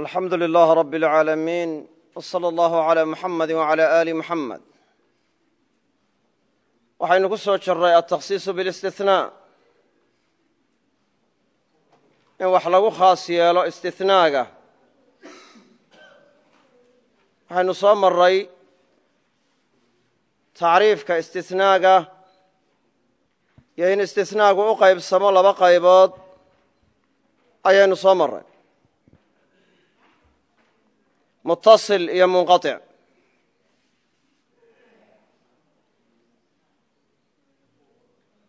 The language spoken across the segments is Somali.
alxamdu lilaah rab اlcaalamiin wslى allahu عalى muxamadi wعalى ali muxamed waxaynu ku soo jiray altakhsiisu biاlاstinaa in wax lagu khaas yeelo istinaaga waxaynu soo maray tacriifka istinaaga iyo in istinaagu u qaybsamo laba qaybood ayaynu soo maray mutaصil iyo munqaطic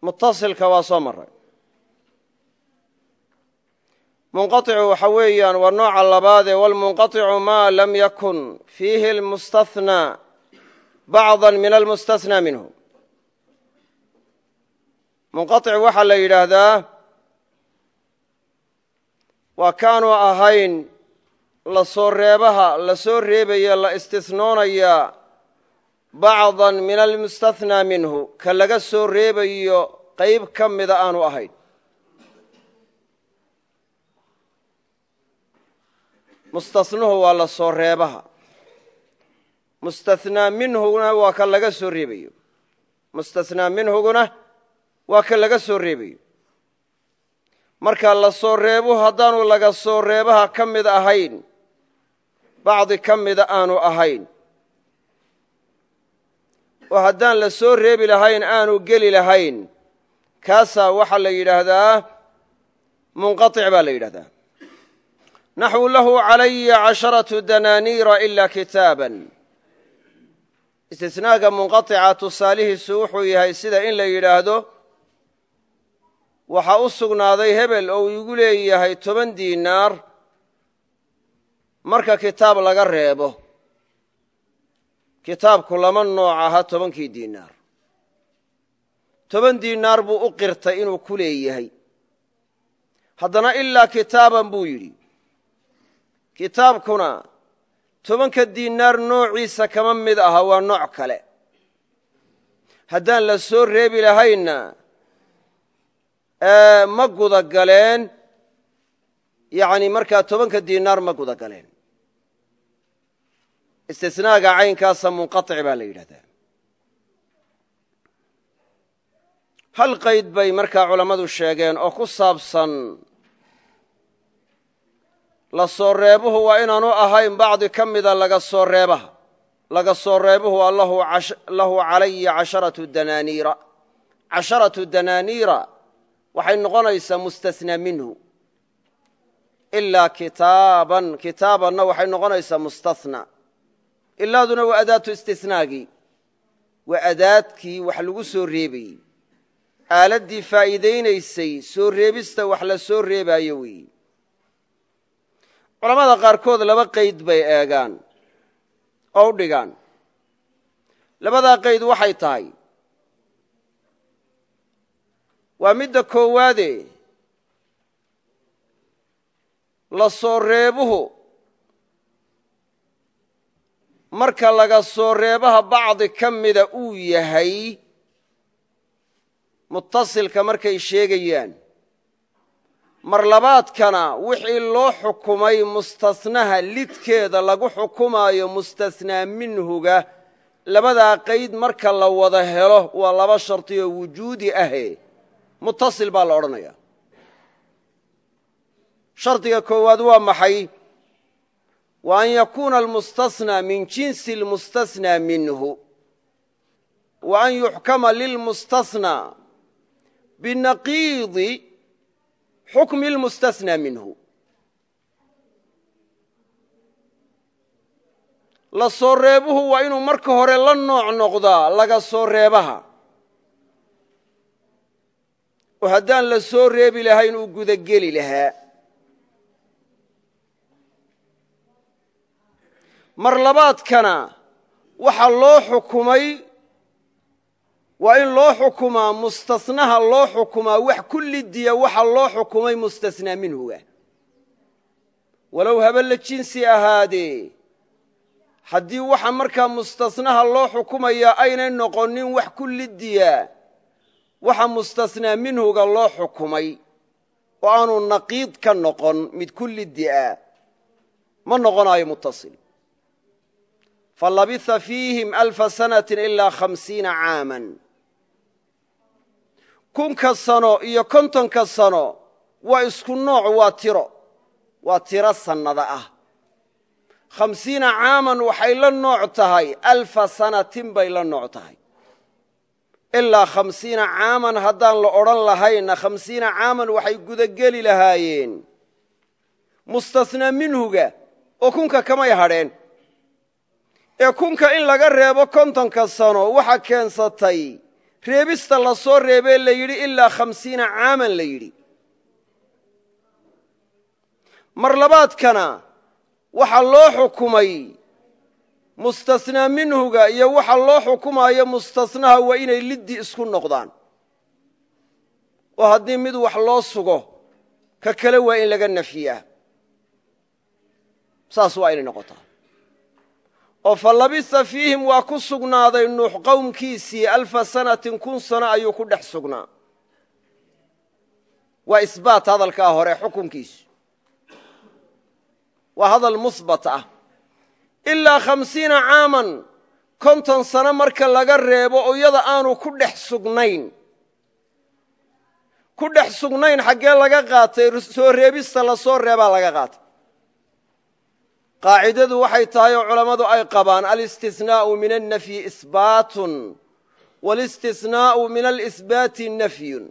mutaصilka waa soo maray munqaطicu waxa weeyaan waa nooca labaadee wاlmunqaطicu ma lam yakun fiihi اlmustaثnى bacضa min almustaثnى minhu munqaطic waxaa la yidhaahdaa waa kaanu ahayn la soo reebaha la soo reebaya la istisnoonaya bacda min almustathnaa minhu ka laga soo reebayo qayb ka aanu ahayn. Mustathnuhu waa la soo reebaha. Mustathnaa minhuguna waa ka laga soo reebayo. Mustathnaa minhuguna waa ka laga soo reebayo. Marka la soo reebuhu haddaanu laga soo reebaha ka mid ahayn bacdi ka mida aanu ahayn. Oo haddaan la soo reebi lahayn aanu geli lahayn. Kaasaa waxaa la yidhaahdaa munqaطic baa la yidhahdaa naxwu lahu calaya casharatu danaaniira ila kitaaban. Istisnaaga munqaطica tusaalihiisu wuxuu yahay sida in la yidhaahdo waxaa u sugnaaday hebel oo igu leeyahay toban diinaar marka kitaab laga reebo kitaabku lama nooc aha tobankii diinaar. Toban diinaar buu u qirtay inuu ku leeyahay. Haddana ilaa kitaaban buu yidhi kitaabkuna tobanka diinaar noociisa kama mid aha waa nooc kale. Haddaan la soo reebi lahaynna ma guda galeen. Yani markaa tobanka diinaar ma guda galeen istisnaaga caynkaasa munqaطic baa la yidhahdaa. Hal qayd bay markaa culammadu sheegeen oo ku saabsan la soo reebuhu waa inaanu ahayn bacdi ka mida laga soo reebaha. Laga soo reebuhu waa lahu calaya casharatu danaaniira. Casharatu danaaniira waxay noqonaysaa mustasnaa minhu. Ilaa kitaaban kitaabanna waxay noqonaysaa mustathna ilaaduna waa adaatu istisnaagii waa adaadkii wax lagu soo reebayey aaladdii faa'iidaynaysay soo reebista wax la soo reebaayo weeye culammada qaarkood laba qayd bay eegaan oo u dhigaan. Labadaa qayd waxay tahay. Waa midda koowaade. La soo reebuhu marka laga soo reebaha bacdi ka mida uu yahay mutasilka markay sheegayaan mar labaadkana wixii loo xukumay mustasnaha lidkeeda lagu xukumaayo mustasnaa minhuga labadaa qayd marka la wada helo waa laba shartiyoo wujuudi ahe. Mutasil baa la odhanaya shardiga koowaad waa maxay wa an yakuuna almustasnaa min jinsi almustasnaa minhu wa an yuxkama lilmustasnaa binaqiidi xukmi lmustasnaa minhu. La soo reebuhu waa inuu marka hore la nooc noqdaa laga soo reebaha. Oo haddaan la soo reebi lahayn uu gudageli lahaa mar labaadkana waxa loo xukumay waa in loo xukumaa mustasnaha loo xukumaa wax kullidiya waxa loo xukumay mustasnaa minhuga walow haba la jinsi ahaadee haddii waxa markaa mustasnaha loo xukumayaa aynay noqonin wax kullidiya waxa mustasnaa minhuga loo xukumay oo aanu naqiid ka noqon mid kullidi'a ma noqonaayo muttasil falabitha fiihim alfa sanatin ilaa khamsiina caaman kunka sano iyo kontonka sano waa isku nooc waa tiro waa tiro sannada ah khamsiina caaman waxay la nooc tahay alfa sanatin bay la nooc tahay ilaa khamsiina caaman haddaan la odhan lahayna khamsiina caaman waxay gudageli lahaayeen mustasnaa minhuga oo kunka kamay hadheen ee kunka in laga reebo kontonka sano waxa keensatay reebista la soo reebee la yidhi ilaa khamsiina caaman la yidhi. Mar labaadkana waxaa loo xukumay mustasnaa minhuga iyo waxa loo xukumaayo mustasnaha waa inay liddi isku noqdaan. Oo haddii mid wax loo sugo ka kale waa in laga nafyiyaa saas waa inay noqotaa oo fa labisa fiihim waa ku sugnaaday nuux qowmkiisii alfa sanatin kun sano ayuu ku dhex sugnaa. Waa isbaat hadalkaa hore xukunkiisu. Waa hadal musbat ah. Ilaa khamsiina caaman konton sano marka laga reebo oo iyada aanu ku dhex sugnayn. Ku dhex sugnayn xaggee laga qaatay soo reebista la soo reebaa laga qaatay qaacidadu waxay tahay oo culammadu ay qabaan alistisnaa'u min annafyi isbaatun walistisnaa'u min alisbaati nafyun.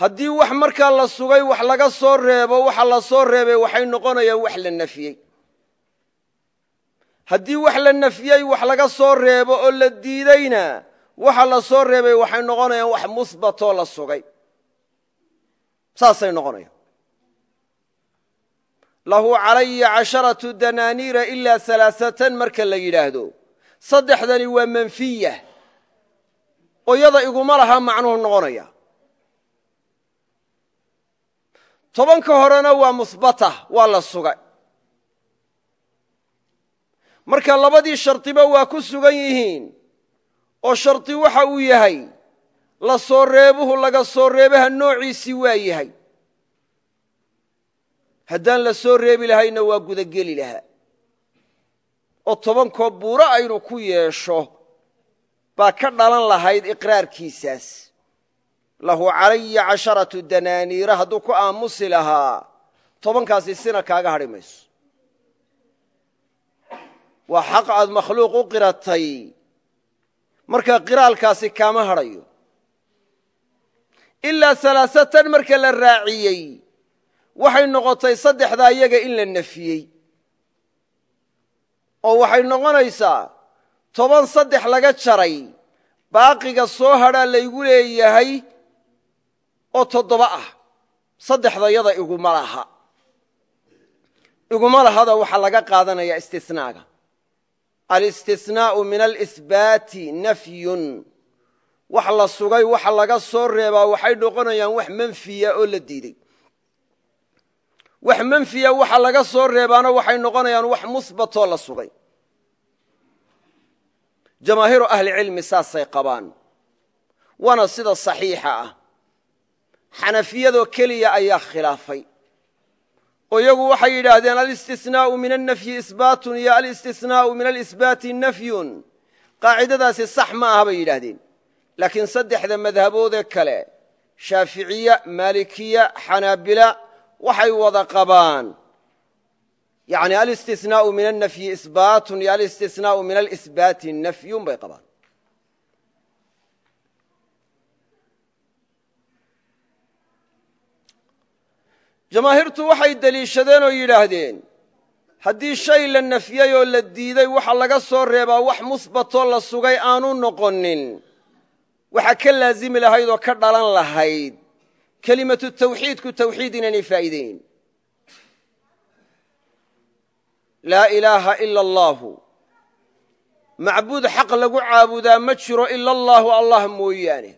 Haddii wax markaa la sugay wax laga soo reebo waxa la soo reebay waxay noqonayaan wax la nafyey haddii wax la nafyey wax laga soo reebo oo la diideyna waxa la soo reebay waxay noqonayaan wax musbatoo la sugay. Saasay noqonayaan lahu calaya casharatu danaaniira ilaa alaaatan marka la yidhaahdo. Saddexdani waa manfiya. Oo yada iguma laha macnuhu noqonaya. Tobanka horena waa musbata waa la sugay. Marka labadii shardiba waa ku sugan yihiin oo shardi waxa uu yahay la soo reebuhu laga soo reebaha noociisii waa yahay haddaan la soo reebi lahayna waa gudageli lahaa. Oo tobankoo buuro aynu ku yeesho baa ka dhalan lahayd iqraarkiisaas. Lahu calaya casharatu danaaniira hadduu ku aamusi lahaa tobankaasi sina kaaga hadhi mayso. Waa xaq aad makhluuq u qiratay. Markaa qiraalkaasi kaama hadhayo. Ilaa alaasatan marka la raaciyey waxay noqotay saddexdaa iyaga in la nafiyey. Oo waxay noqonaysaa toban saddex laga jaray. Baaqiga soo hadhaa laygu leeyahay oo toddoba ah. Saddexda yada iguma laha. Iguma lahada waxaa laga qaadanaya istisnaaga. Alistisnaa'u min alisbaati nafyun. Wax la sugay waxa laga soo reebaa waxay noqonayaan wax manfiya oo la diidey wax manfiya waxa laga soo reebaana waxay noqonayaan wax musbatoo la sugay. Jamaahiiru ahlicilmi saasay qabaan. Waana sida saxiixa ah. Xanafiyadoo keliya ayaa khilaafay. Oo iyagu waxay yidhaahdeen alistisnaa'u min annafyi isbaatun iyo alistisnaa'u min alisbaati nafyun. Qaacidadaasi sax ma aha bay yidhaahdeen. Laakiin saddexda madhaboodee kale shaaficiya maalikiya xanaabila waxay wada qabaan. Yani alistisnaau min annafyi isbaatun iyo alistisnaau min alisbaati nafyun bay qabaan. Jamaahiirtu waxay deliishadeen oo yidhaahdeen haddii shay la nafyey oo la diiday waxa laga soo reebaa wax musbatoo la sugay aanu noqonin. Waxa ka laazimi lahayd oo ka dhalan lahayd kelimatu tawxiidku tawxiid inaynay faa'iideynin laa ilaaha ila allaahu macbuud xaq lagu caabudaa ma jiro ila allaahu allah mooyaane.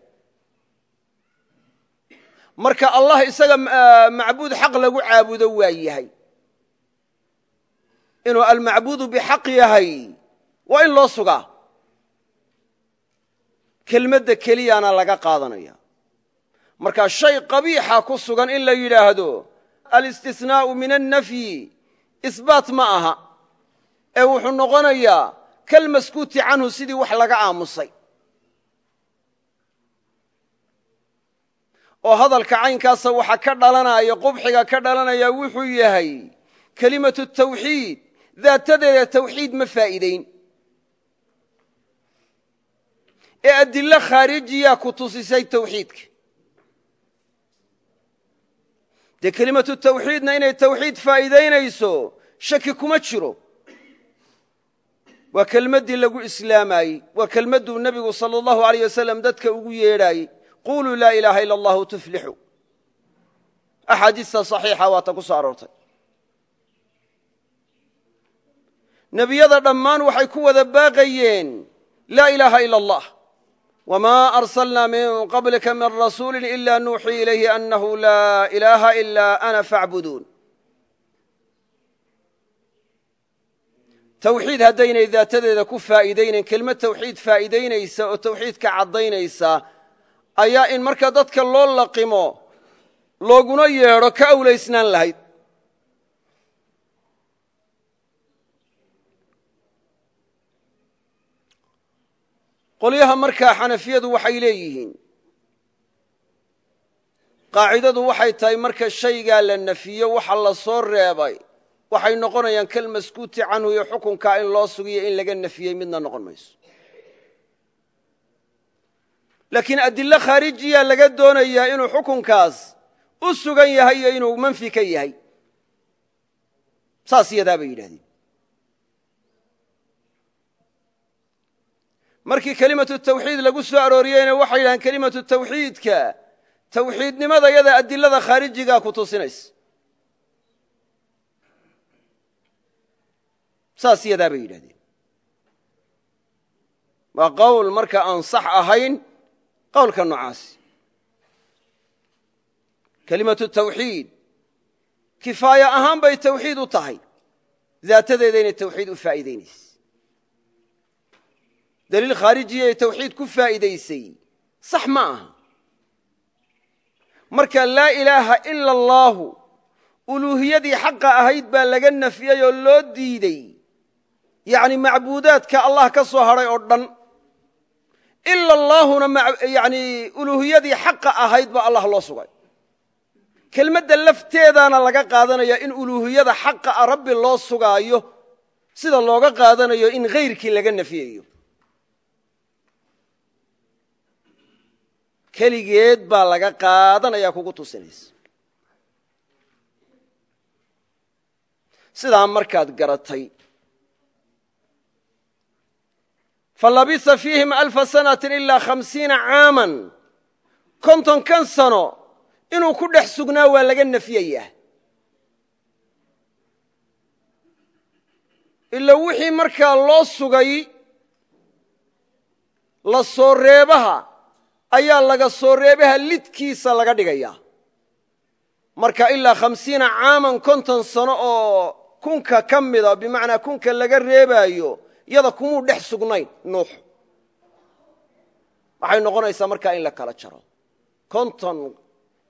Marka allah isaga macbuud xaq lagu caabudo waa yahay. Inuu almacbuudu bixaq yahay waa in loo sugaa. Kelmadda keliyaana laga qaadanaya marka shay qabiixa ku sugan in la yidhaahdo alistinaau min annafyi isbaat ma aha. Ee wuxuu noqonayaa kalmaskuuti canhu sidii wax laga aamusay. Oo hadalka caynkaasa waxa ka dhalanaya qubxiga ka dhalanaya wuxuu yahay kelimatu tawxiid. Daatadeeda tawxiid ma faa'iideyn ee adilo khaarijiyaa ku tusisay tawxiidka dee kelimatu tawxiidna inay tawxiid faa'iidaynayso shaki kuma jiro. Waa kelmaddii lagu islaamayey waa kelmadduu nebigu sala allahu aleyh wasalam dadka ugu yeedhaayey quluu laa ilaaha ila allahu tuflixu. Axaadiista saxiixa waata ku soo aroortay. Nebiyada dhammaan waxay ku wada baaqayeen laa ilaaha ila allah wma arsalnaa min qablika min rasuuli ila nuuxii ilayhi anahu laa ilaaha ila ana facbuduun tawxiid haddaynay daatadeeda ku faa'iidaynayn kelmad tawxiid faa'iidaynaysa oo tawxiidka caddaynaysa ayaa in marka dadka loo laqimo looguna yeedho ka awlaysnaan lahayd qolyaha markaa xanafiyadu waxay leeyihiin. Qaacidadu waxay tahay marka shaygaa la nafiyo waxa la soo reebay. Waxay noqonayaan kal maskuuti canhu iyo xukunkaa in loo sugiyo in laga nafiyey midna noqon mayso. Laakiin adilo khaarijiya laga doonayaa inuu xukunkaas u sugan yahay iyo inuu manfi ka yahay. Saas yadaa bay yidhahdeen markii kelimatu tawxiid lagu soo arooriyeyna waxay yidhahdeen kelimatu tawxiidka. Tawxiidnimada yada adilada khaarijigaa ku tusinaysa. Saas yadaa bay yidhahdeen. Waa qowl marka aan sax ahayn qowlka noocaasi kelimatu tawxiid kifaaya ahaan bay tawxiid u tahay. Daatadeeda inay tawxiid u faa'iidaynaysa daliil khaarijiya ay tawxiid ku faa'iidaysay sax ma aha marka laa ilaaha ila allaahu uluuhiyadii xaqa ahayd baa laga nafiyey oo loo diidey yacni macbuudaadka allah ka soo hadhay oo dhan ila allaahuna yani uluuhiyadii xaqa ahayd baa allah loo sugay kelmadda lafteedaana laga qaadanaya in uluuhiyada xaqa a rabbi loo sugaayo sida looga qaadanayo in hayrkii laga nafiyayo keligeed baa laga qaadanaya kugu tusinaysa. Sidaa markaad garatay falabisa fiihim alfa sanatin ilaa khamsiina caaman. Kontonkan sano inuu ku dhex sugnaa waa laga nafyayaa ila wixii markaa loo sugay la soo reebaha ayaa laga soo reebaha lidkiisa laga dhigayaa. Marka ilaa khamsiina caaman konton sano oo kunka ka mida bimacnaa kunka laga reebaayo yada kumuu dhex sugnayn nuux. Waxay noqonaysaa markaa in la kala jaro. Konton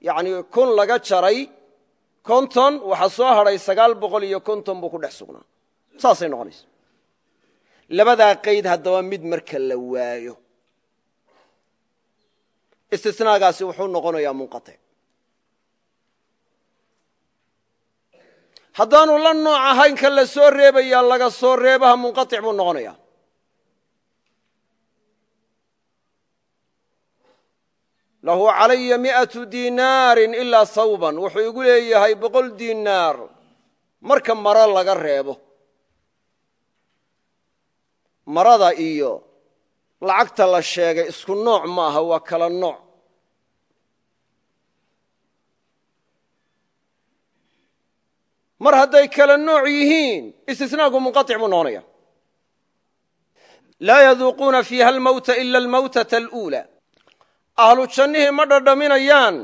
yani kun laga jaray konton waxaa soo hadhay sagaal boqol iyo konton buu ku dhex sugnaa. Saasay noqonaysa labadaa qayd haddaba mid marka la waayo istisnaagaasi wuxuu noqonayaa munqatic haddaanu la nooc ahayn ka la soo reebayaa laga soo reebaha munqatic buu noqonayaa. Lahu calaya mi'atu diinaarin ilaa sawban. Wuxuu igu leeyahay boqol diinaar marka maro laga reebo. Marada iyo lacagta la sheegay isku nooc ma aha waa kala nooc. Mar hadday kala nooc yihiin istisnaagu munqatic buu noqonaya laa yaduuquuna fiiha almawta ila almawtata aluula. Ahlu jannihii ma dhadhaminayaan.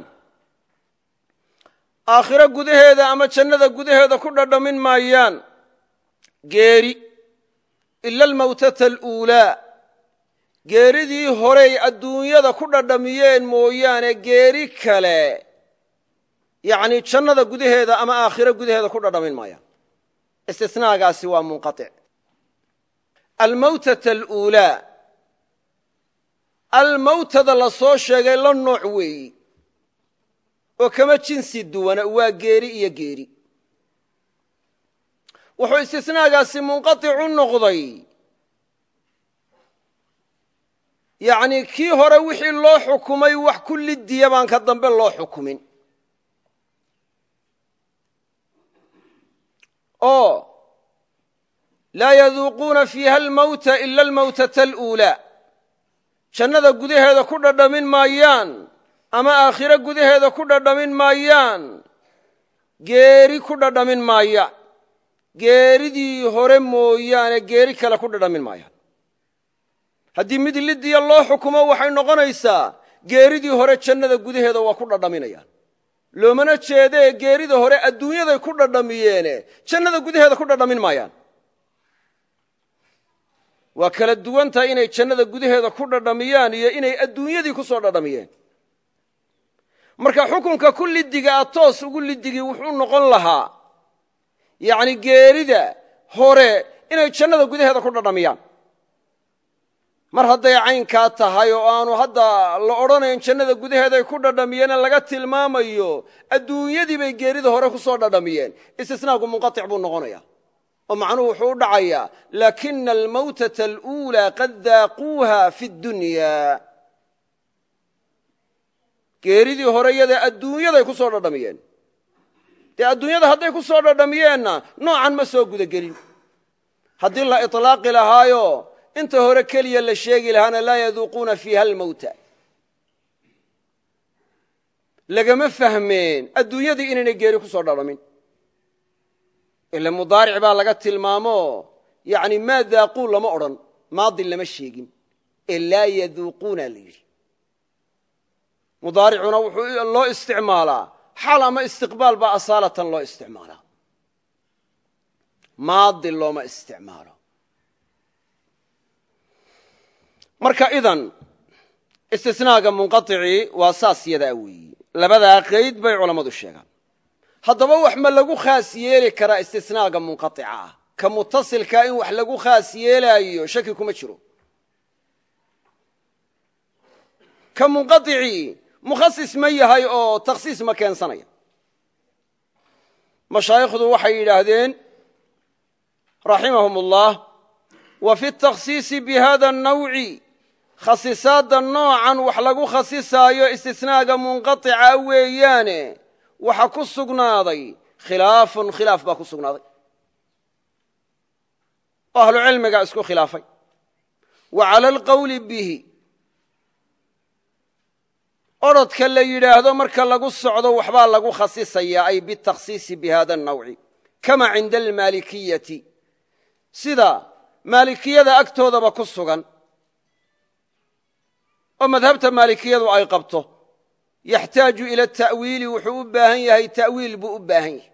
Aakhiro gudaheeda ama jannada gudaheeda ku dhadhamin maayaan. Geeri. Ila almawtata aluulaa geeridii horey adduunyada ku dhadhamiyeen mooyaane geeri kale yacni jannada gudaheeda ama aakhiro gudaheeda ku dhadhamin maayaan istisnaagaasi waa munqaطic almawtata aluulaa almawtada la soo sheegay la nooc weeyi. Oo kama jinsi duwana waa geeri iyo geeri. Wuxuu istisnaagaasi munqaicu noqday yacni kii hore wixii loo xukumay wax ku lidiya baan ka dambe loo xukumin. Oo laa yaduuquuna fiiha almawta ila almawtata aluulaa. Jannada gudaheeda ku dhadhamin maayaan ama aakhiro gudaheeda ku dhadhamin maayaan geeri ku dhadhamin maayaan geeridii hore mooyaane geeri kale ku dhadhamin maayaan haddii mid lidiya loo xukumo waxay noqonaysaa geeridii hore jannada gudaheeda waa ku dhadhaminayaan. Loomana jeedee geerida hore adduunyaday ku dhadhamiyeene jannada gudaheeda ku dhadhamin maayaan. Waa kala duwantahay inay jannada gudaheeda ku dhadhamiyaan iyo inay adduunyadii ku soo dhadhamiyeen. Marka xukunka ku lidiga a toos ugu lidigii wuxuu noqon lahaa yacni geerida hore inay jannada gudaheeda ku dhadhamiyaan mar hadday caynkaa tahay oo aanu hadda la odhanayn jannada gudaheeday ku dhadhamiyeene laga tilmaamayo adduunyadii bay geerida hore ku soo dhadhamiyeen. Istisnaagu munqatic buu noqonaya oo macnuhu wuxuu u dhacayaa laakina almawtata aluulaa qad daaquuha fi dunya geeridii hore yada adduunyaday ku soo dhadhamiyeen. Dee adduunyada hadday ku soo dhadhamiyeenna noocan ma soo gudagelin haddii la iطlaaqi lahaayo inta hore keliya la sheegi lahaana laa yaduuquuna fiiha almawta lagama fahmeen adduunyadii inaynay geeri ku soo dhadhamin ila mudaaric baa laga tilmaamo yani maa daaquu lama odhan maadi lama sheegin ee laa yaduuquuna la yidhi. Mudaaricuna wuxuu loo isticmaalaa xaal ama istiqbaal baa asaalatan loo isticmaalaa. Maadi looma isticmaalo marka idan istisnaaga munqaطicii waa saas yadaa weeyi labadaa qayd bay culammadu sheegaan. Haddaba wax ma lagu khaas yeeli karaa istisnaaga munqaica ah. Ka mutasilkaa in wax lagu khaas yeelaayo shaki kuma jiro. Ka munqaicii mukhasis ma yahay oo takhsiis ma keensanaya. Mashaayikhdu waxay yidhaahdeen raximahum ullah wa fi takhsiisi bi hada nawci khasisaadda noocan wax lagu khasisaayo istisnaaga munqaica weeyaane waxa ku sugnaaday khilaafun khilaaf baa ku sugnaaday. Oo ahlu cilmiga isku khilaafay. Wa cala alqawli bihi. Orodka la yidhaahdo marka lagu socdo waxbaa lagu khasisayaa ay bitakhsiisi bi hada kama cinda almaalikiyati. Sida maalikiyada agtoodaba ku sugan oo madhabta maalikiyadu ay qabto. Yaxtaaju ila ta'wiili wuxuu u baahan yahay ta'wiil buu u baahan yahay.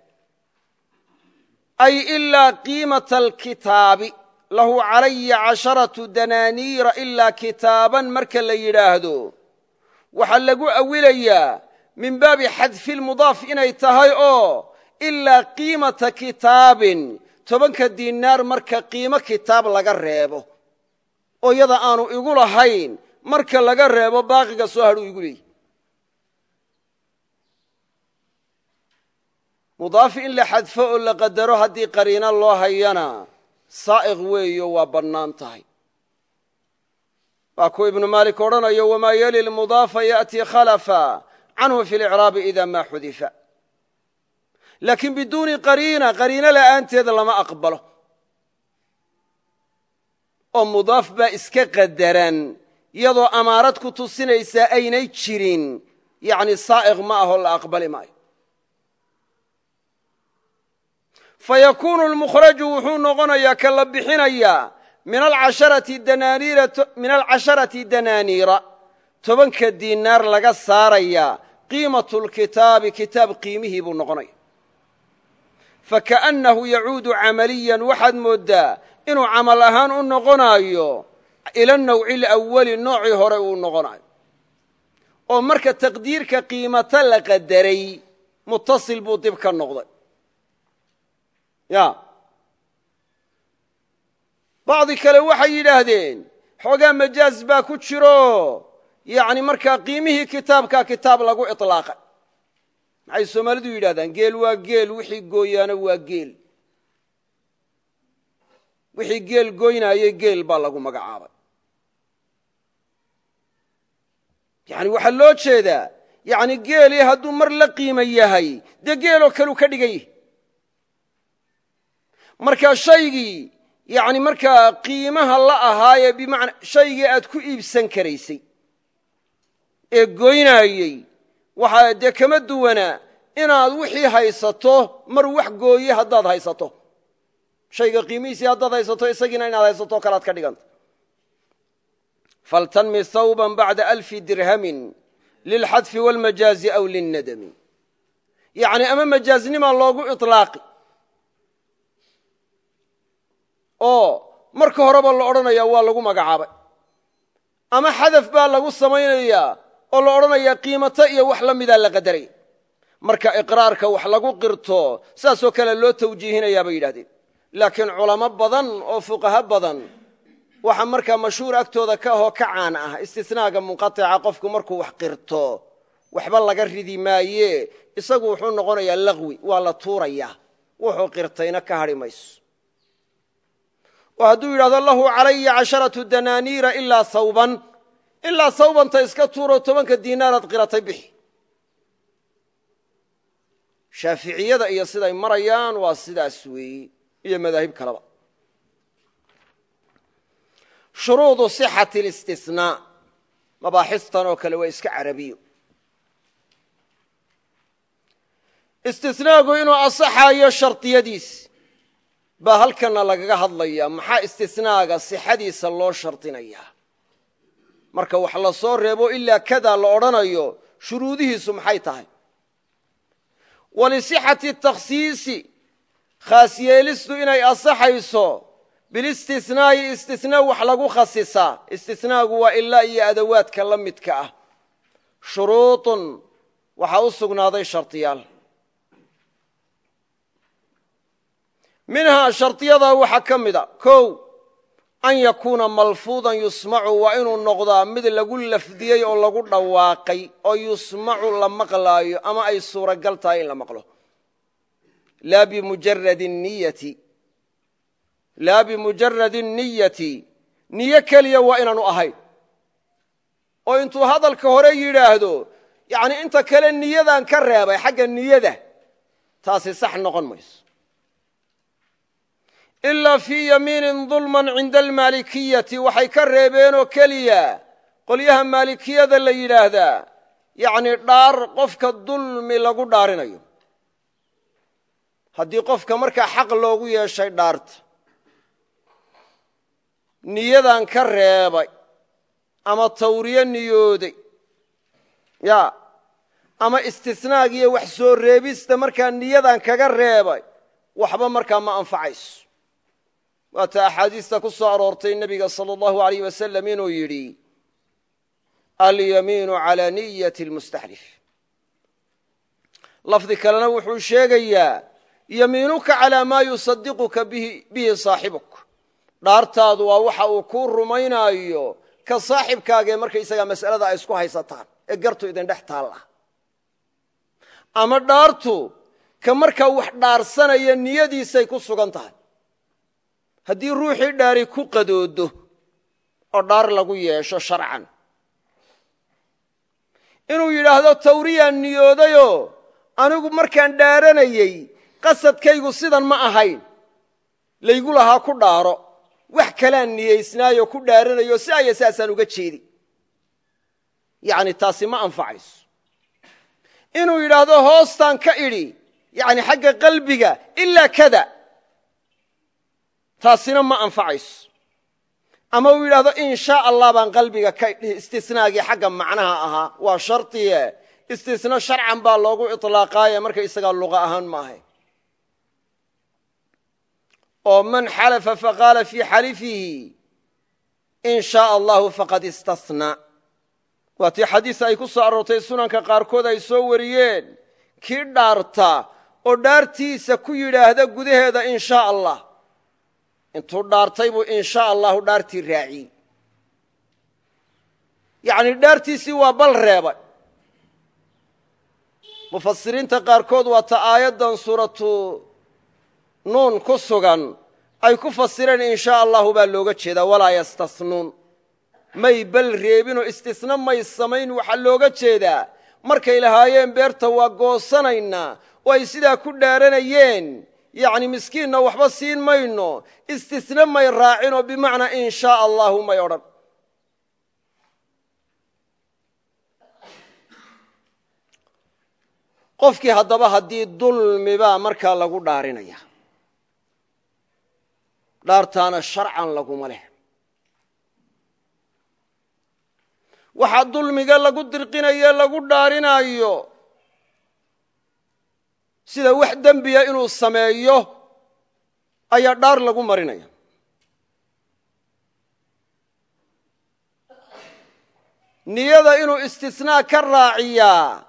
Ay ilaa qiimata alkitaabi lahu calaya casharatu danaaniira ilaa kitaaban marka la yidhaahdo waxaa lagu awilayaa min baabi xadfi lmudaaf inay tahay oo ilaa qiimata kitaabin tobanka diinaar marka qiimo kitaab laga reebo. Oo yada aanu igu lahayn marka laga reebo baaqiga soo hadhuu igu leeyahy mudaafi in la xadfo oo la qadaro haddii qariino loo hayana saa'iq weeyo waa bannaan tahay. Waa kuu ibnu maalik odhanayo wamaa yeli lmudaafa ya'tii khalafa canhu fi licraabi ida ma xudifa. Laakiin biduuni qariina qariino la'aanteed lama aqbalo. Oo mudaaf baa iska qadaran iyadoo amaarad ku tusinaysaa aynay jirin. Yani saa'iq ma ahoo la aqbali maayo. Fayakuunu lmukhraju wuxuu noqonayaa ka la bixinayaa min alcasharati danaaniira tobanka diinaar laga saarayaa qiimatu lkitaabi kitaab qiimihii buu noqonaya. Fakaأnnahu yacuudu camaliyan waxaad mooddaa inuu camal ahaan u noqonaayo ila nawci lawali noocii hore uu noqonayo oo marka taqdiirka qiimata la qadaray muttasil buu dib ka noqday. Ya bacdi kale waxay yidhaahdeen xoogaa majaaz baa ku jiro. Yacni markaa qiimihii kitaabkaa kitaab lagu iطlaaqay maxay soomaalidu yidhahdaan geel waa geel wixii gooyaana waa geel wixii geel goynaayey geel baa lagu magacaabay. Yani waxaa loo jeedaa yani geelii hadduu mar la qiimo yahay dee geeloo kaleu ka dhigan yahi marka shaygii yani markaa qiimaha la ahaayee bimana shaygii aad ku iibsan karaysay ee goynaayey waxaa dee kama duwanaa inaad wixii haysato mar wax gooye haddaad haysato shayga qiimihiisii haddaad haysato isagiina inaad haysato kalaad ka dhiganta. Faltanmi hawban bacda alfi dirhamin lilxadfi wاlmajaazi aw linnadami. Yani ama majaaznima loogu iطlaaqi oo marka horeba la odhanaya waa lagu magacaabay. Ama xadaf baa lagu samaynayaa oo la odhanayaa qiimato iyo wax la midaa la qadaray. Marka iqraarka wax lagu qirto saasoo kale loo tawjiihinayaa bay yidhahdeen laakiin culamo badan oo fuqaho badan waxa markaa mashhuur agtooda ka ahoo ka caan ah istisnaaga munqaطica qofku markuu wax qirto waxba laga ridi maaye isagu wuxuu noqonayaa laqwi waa la tuurayaa wuxuu qirtayna ka hadhi mayso. Oo hadduu yidhahdo lahu calaya casharatu danaaniira ilaa hawban ilaa hawbanta iska tuuro tobanka diinaaraad qiratay bixi. Shaaficiyada iyo siday marayaan waa sidaas weeye iyo madaahib kaleba shuruudu sixati اlistisnaa mabaaxistan oo kale waa iska carabiyo. Istisnaagu inuu asaxayo shardiyadiis baa halkana lagaga hadlaya maxaa istisnaaga sixadiisa loo shardinayaa marka wax la soo reebo ilaa kadaa la odhanayo shuruudihiisu maxay tahay? Walisixati takhsiisi khaas yeelistu inay asaxayso bilistisnaa'i istisnaa wax lagu khasisaa istisnaagu waa ilaa iyo adawaadka la midka ah. Shuruudun waxaa u sugnaaday shardiyaal minhaa shardiyadaa waxaa ka mida. Kow an yakuuna malfuudan yusmacu waa inuu noqdaa mid lagu lafdiyey oo lagu dhawaaqay oo yusmacu la maqlaayo ama ay suuragal tahay in la maqlo laa bimujaradi niyati laa bimujaradi niyati niyo keliya waa inaanu ahayn oo intuu hadalka hore yidhaahdo yani inta kale niyadan ka reebay xagga niyada taasi sax noqon mayso ilaa fii yamiinin dulman cinda almaalikiyati waxay ka reebeenoo keliya qolyaha maalikiyada la yidhaahdaa yacni dhaar qofka dulmi lagu dhaarinayo haddii qofka markaa xaq loogu yeeshay dhaarta niyadan ka reebay ama tawriyo niyooday ya ama istisnaagiyo wax soo reebista markaa niyadan kaga reebay waxba markaa ma anfacayso. Waata axaadiista ku soo aroortay nebiga sala allahu alayh wasalam inuu yidhi alyamiinu calaa niyati lmustaxlif. Lafdi kalena wuxuu sheegayaa yamiinuka calىa maa yusadiquka bihi saaxibuk. Dhaartaadu waa waxa uu kuu rumaynaayo ka saaxibkaagee markaysagaa mas'alada ay isku haysataan ee gartu idin dhex taalla. Ama dhaartu ka markaa wax dhaarsanaya niyadiisay ku sugan tahay. Haddii ruuxii dhaari ku qadoodo oo dhaar lagu yeesho sharcan. Inuu yidhaahdo tawriyaan niyoodayoo anigu markaan dhaaranayey qasadkaygu sidan ma ahayn. Laygu lahaa ku dhaaro. Wax kalaan niyaysnaayoo ku dhaaranayo si aya saasaan uga jeedi. Yacni taasi ma anfacayso. Inuu yidhaahdo hoostaan ka idhi. Yacni xagga qalbiga ilaa kada. Taasina ma anfacayso. Ama uu yidhaahdo in shaa allah baan qalbiga ka idhi istisnaagii xagga macnaha ahaa. Waa shardiye istisna sharcan baa loogu iطlaaqaaye marka isagaa luqa ahaan maaha oo man xalafa faqaala fii xalifihi in shaaa allahu faqad istasnaa waa tii xadiis ay ku soo aroortay sunanka qaarkood ay soo wariyeen kii dhaarta oo dhaartiisa ku yidhaahda gudaheeda in shaa allah intuu dhaartay buu in shaa allahu dhaartii raaciyey. Yacnii dhaartiisii waa bal reebay. Mufasiriinta qaarkood waa ta aayaddan suuratu nuun ku sugan ay ku fasireen in shaa allahu baa looga jeedaa walaa yastasnuun. May bal reebinoo istisna may samayn waxaa looga jeedaa. Markay lahaayeen beerta waa goosanaynaa oo ay sidaa ku dhaaranayeen. Yacni miskiinna waxba siin mayno istisna may raacinoo bimacnaa in shaa allahu may odhan. Lagu dhaarinaya dhaartaana sharcan laguma leh. Waxaa dulmiga lagu dirqinayo lagu dhaarinaayo sida wax dembiya inuu sameeyo ayaa dhaar lagu marinaya. Niyada inuu istisnaa ka raaciyaa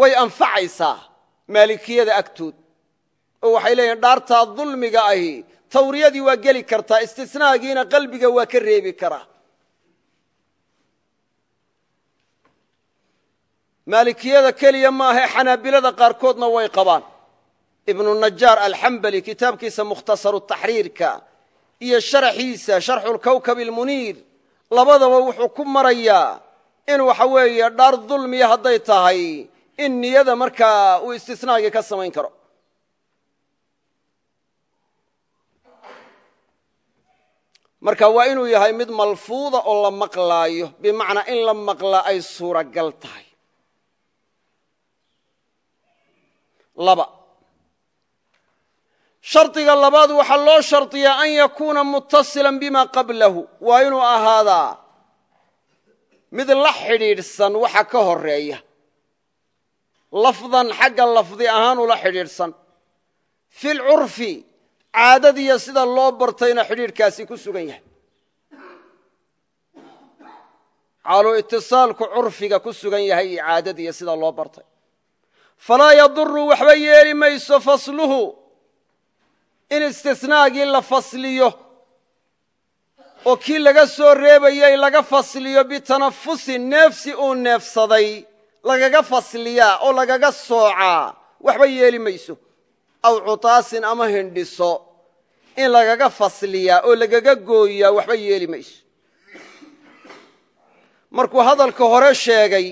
way anfacaysaa maalikiyada agtood. Oo waxay leeyihiin dhaartaa dulmiga ahi tawriyadii waa geli kartaa istisnaagiina qalbiga waa ka reebi karaa. Maalikiyada keliya maahae xanaabilada qaarkoodna way qabaan. Ibnu najaar alxambali kitaabkiisa mukhtasaru taxriirka iyo sharaxiisa sharxulkawkab almuniir labadaba wuxuu ku marayaa in waxa weeye dhaar dulmiya hadday tahay in niyada markaa uu istisnaagii ka samayn karo marka waa inuu yahay mid malfuuda oo la maqlaayo bimacnaa in la maqlaa ay suuragal tahay. Laba. Shardiga labaad waxaa loo shardiyaa an yakuuna muttasilan bima qablahu. Waa inuu ahaadaa mid la xidhiidhsan waxa ka horreeya lafdan xagga lafdi ahaan ula xidhiidhsan. Fi lcurfi caadadiiyo sida loo bartayna xidhiidhkaasi ku sugan yahay. Caalu itisaalku curfiga ku sugan yahay iyo caadadiiyo sida loo bartay. Falaa yaduru waxba yeeli mayso fasluhu. In istisnaagii la fasliyo oo kii laga soo reebayey laga fasliyo bitanafusin neefsi uu neefsaday lagaga fasliyaa oo lagaga soocaa waxba yeeli mayso aw cutaasin ama hindhiso in lagaga fasliyaa oo lagaga gooyaa waxba yeeli mayso. Markuu hadalka hore sheegay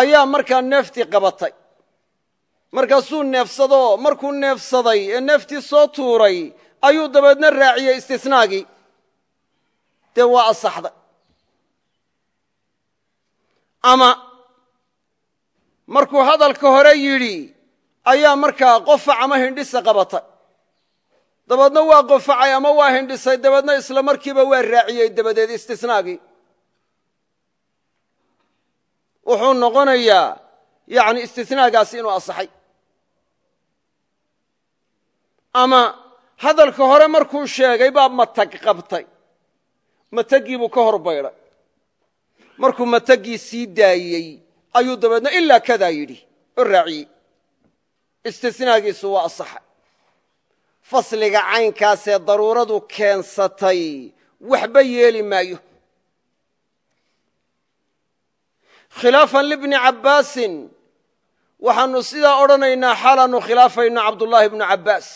ayaa markaa neeftii qabatay. Markaasuu neefsadoo markuu neefsaday ee neeftii soo tuuray ayuu dabeedna raaciyey istisnaagii. Dee waa asaxday. Ama markuu hadalka hore yidhi ayaa markaa qofac ama hindhisa qabatay. Dabeedna waa qofacay ama waa hindhisay dabeedna isla markiiba waa raaciyey dabadeed istisnaagii. Wuxuu noqonayaa yani istisnaagaasi inuu asaxay. Ama hadalka hore markuu sheegay baa matag qabtay. Mataggiibuu ka hor baydhay markuu mataggii sii daayey ayuu dabeedna ilaa kadaa yidhi oo raaciyey istisnaagiisu waa asaxa fasliga caynkaasee daruuradu keensatay waxba yeeli maayo. Khilaafan libni cabbaasin waxaanu sidaa odhanaynaa xaalaannu khilaafayno cabdullaahi bnu cabbaas.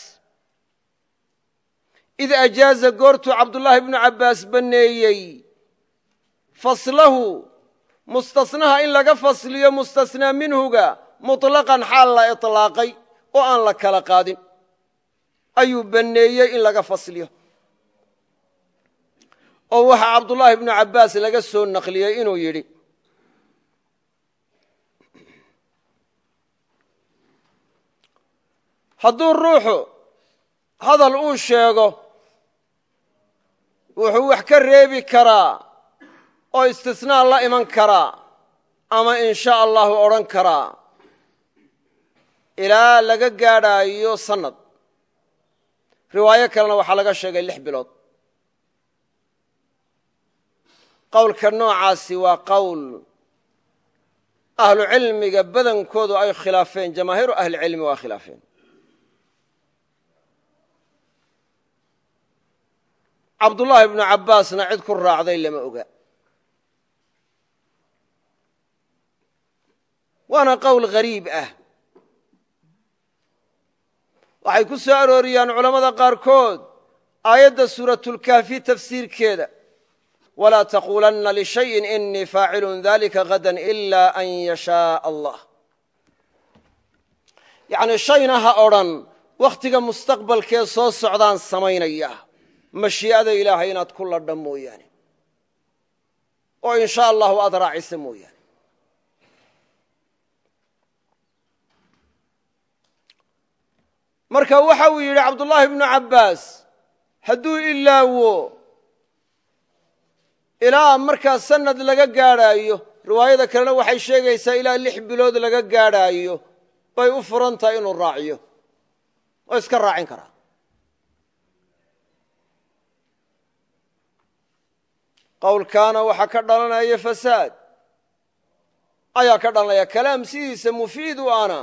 Id ajaaza goortuu cabdullaahi bnu cabbaas banneeyey faslahu mustasnaha in laga fasliyo mustasnaa minhuga muطlaqan xaal la iطlaaqay oo aan la kala qaadin. Ayuu banneeyey in laga fasliyo oo waxaa cabdullaahi bnu cabbaas laga soo naqliyey inuu yidhi hadduu ruuxu hadal uu sheego wuxuu wax ka reebi karaa oo istisnaa la iman karaa ama in sha allahu odhan karaa ilaa laga gaadhaayo sannad riwaayo kalena waxaa laga sheegay lix bilood. Qowlka noocaasi waa qowl ahlu cilmiga badankoodu ay khilaafeen jamaahiiru ahlicilmi waa khilaafeen. Cabdullaahi ibnu cabbaasna cid ku raacday lama oga. Waana qowl ghariib ah waxay ku soo arooriyaan culammada qaarkood aayadda suuratulkaafi tafsiirkeeda. Walaa taquulanna lishayin inii faacilun dalika hadan ila an yashaaa allah. Yacnii shayna ha odhan wakhtiga mustaqbalkee soo socdaan samaynaya. Mashii'ada ilaahay inaad ku ladha mooyaane. Oo in sha allahu aad raacisa mooyaane marka waxa uu yidhi cabdullaahi bnu cabbaas hadduu ilaawo ilaa markaa sanad laga gaadhaayo riwaayada kalena waxay sheegaysaa ilaa lix bilood laga gaadhaayo bay u furan tahay inuu raaciyo oo iska raacin karaa. Qowlkaana waxaa ka dhalanaya fasaad. Ayaa ka dhalanaya kalaam sidiisa mufiid u ana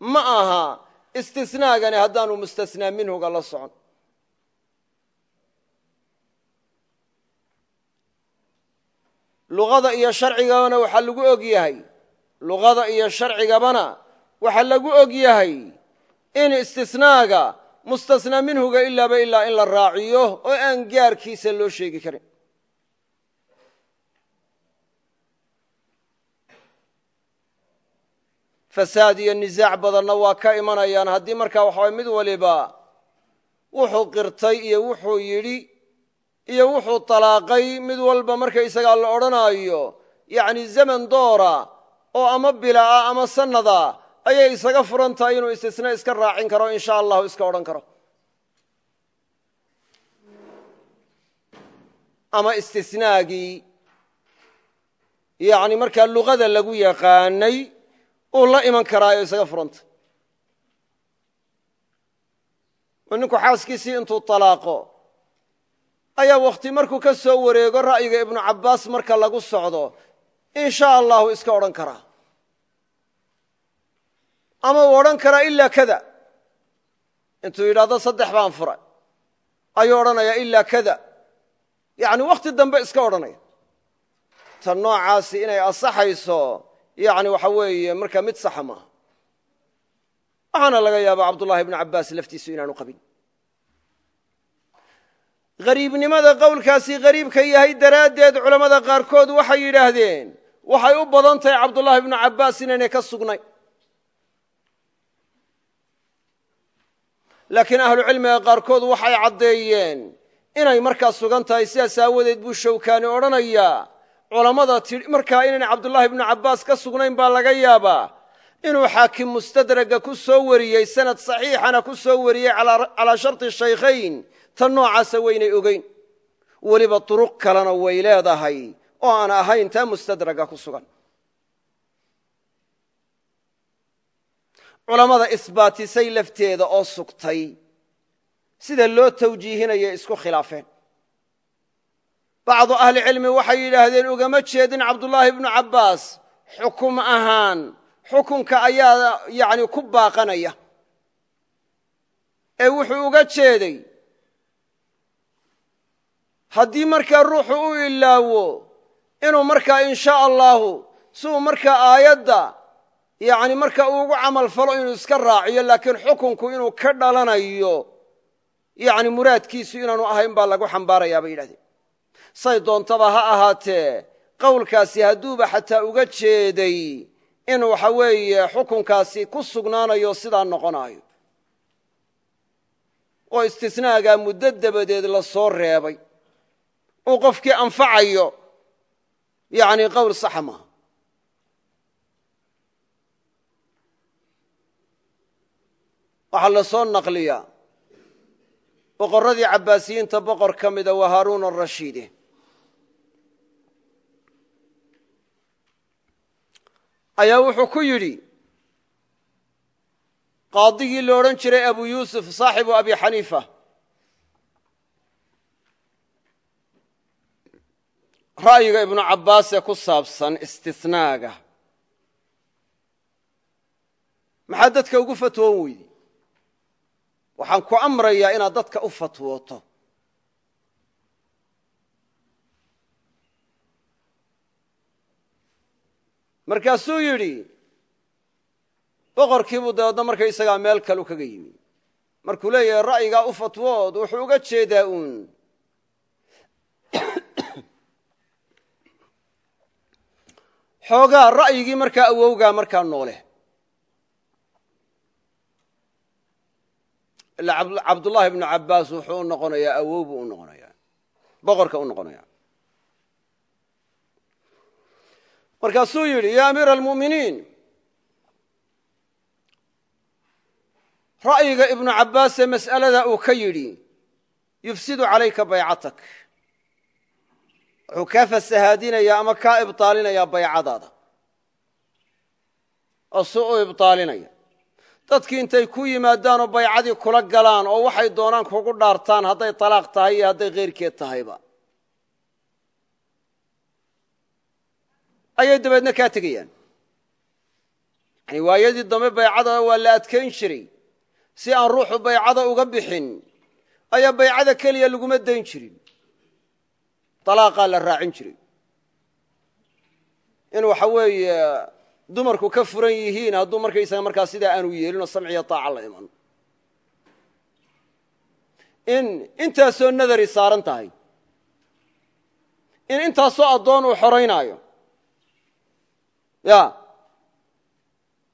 ma aha istisnaagani haddaanu mustasnaa minhuga la socon. Luqada iyo sharcigabana waxaa lagu og yahay. Luqada iyo sharcigabana waxaa lagu og yahay in istisnaaga mustasnaa minhuga ilaaba ilaa in la raaciyo oo aan gaarkiisa loo sheegi karin fasaad iyo nisaac badanna waa ka imanayaan. Haddii markaa waxaway mid waliba wuxuu qirtay iyo wuxuu yidhi iyo wuxuu talaaqay mid walba markaysagaa la odhanaayo yacni zaman doora oo ama bila ah ama sannada ayay isaga furan tahay inuu istisna iska raacin karo in sha allahu iska odhan karo. Ama istisnaagii yani markaa luqada lagu yaqaanay uu la iman karaayo isaga furanta oo ninku xaaskiisii intuu talaaqo ayaa wakhti markuu ka soo wareego ra'yiga ibnu cabbaas marka lagu socdo in sha allahu iska odhan karaa. Ama uu odhan karaa ilaa kada. Intuu yidhahdo saddex baan furay. Ayuu odhanayaa ilaa kada. Yacni wakhti dambe iska odhanaya. Tan noocaasi inay asaxayso yani waxa weeye markaa mid saxa maaha waxaana laga yaaba cabdullahi ibnu cabbaas laftiisu inaanu qabin. Hariibnimada qowlkaasi hariibka yahay daraaddeed culammada qaarkood waxay yidhaahdeen waxay u badan tahay cabdullahi ibnu cabbaas inaynay ka sugnayn laakiin ahlucilmiga qaarkood waxay caddeeyeen inay markaa sugan tahay sidaas aawadeed buu shawkaani odhanayaa culammada tidhi markaa inaynay cabdullaahi ibnu cabbaas ka sugnayn baa laga yaabaa. Inuu xaakim mustadraga ku soo wariyey sanad saxiixana ku soo wariyey calaa sharti shaykhayn tan noocaasa waynay ogeyn. Weliba duruq kalena way leedahay oo aan ahayn taa mustadraga ku sugan. Culammada isbaatisay lafteeda oo sugtay sida loo tawjiihinaya isku khilaafeen bacdu ahlicilmi waxay yidhaahdeen ugama jeedin cabdullaahi ibnu cabbaas xukum ahaan xukunka ayaa yani ku baaqanaya. Ee wuxuu uga jeeday haddii markaa ruuxu u ilaawo inuu markaa in sha allahu si uu markaa aayadda yani marka uu ugu camal falo inuu iska raaciyo laakiin xukunku inuu ka dhalanayo yani muraadkiisu inaanu ahayn baa lagu xambaarayaa bay yidhahdeen say doontaba ha ahaatee qowlkaasi hadduuba xataa uga jeeday in waxa weeye xukunkaasi ku sugnaanayo sidaa noqonaayo. Oo istisnaagaa muddo dabadeed la soo reebay. Uu qofkii anfacayo yani qowl saxa maaha. Waxaa la soo naqliyaa. Boqorradii cabbaasiyiinta boqor ka mida waa haaruun arashiide ayaa wuxuu ku yidhi qaadigii la odhan jiray abu yuusuf saaxibu abi xaniifa. Ra'yiga ibnu cabbaas ee ku saabsan istisnaaga. Maxaad dadka ugu fatwoon weydi waxaan ku amrayaa inaad dadka u fatwooto markaasuu yidhi boqorkiibuu dabeedna markaysagaa meel kalu kaga yimi. Markuu leeyahay ra'yigaa u fatwood wuxuu uga jeedaa uun. Xoogaa ra'yigii markaa awowgaa markaa noole ila cabdullaahi ibnu cabbaas wuxuu u noqonayaa awow u noqonayaa. Boqorka u noqonaya markaasuu yidhi ya amiira almu'miniin ra'yiga ibnu cabbaasee mas'alada uu ka yidhi yufsidu calayka baycatak. Wuxuu kaa fasahaadinayaa ama kaa ibطaalinayaa baycadaada. Oo si u ibطaalinaya dadkii intay ku yimaadaanoo baycadii kula galaan oo waxay doonaan kugu dhaartaan hadday talaaq tahay iyo hadday keyrkeed tahayba ayay dabeedna kaa tegayaan. Yani waayadii dambe baycada waa la adkayn jiray. Si aan ruuxu baycada uga bixin ayaa baycada keliya laguma dayn jirin. Alaaqaa la raacin jiray. In waxa weeye dumarku ka furan yihiin hadduu markaysaga markaa sidaa aanu yeelinoo samciya taaca la iman. In intaasoo nadari saaran tahay. In intaasoo addoon uu xoraynaayo ya.